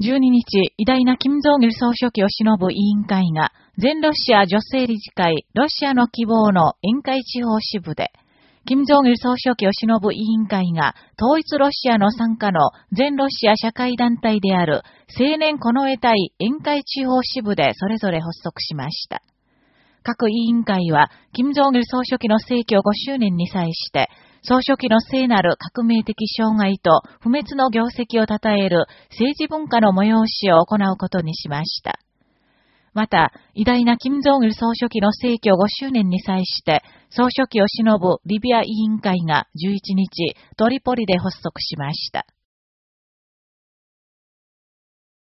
12日、偉大な金正義総書記を偲ぶ委員会が、全ロシア女性理事会、ロシアの希望の宴会地方支部で、金正義総書記を偲ぶ委員会が、統一ロシアの参加の全ロシア社会団体である青年この得隊宴会地方支部でそれぞれ発足しました。各委員会は、金正義総書記の逝去5周年に際して、総書記の聖なる革命的障害と不滅の業績を称える政治文化の催しを行うことにしました。また、偉大な金正義総書記の逝去5周年に際して、総書記を偲ぶリビア委員会が11日、トリポリで発足しました。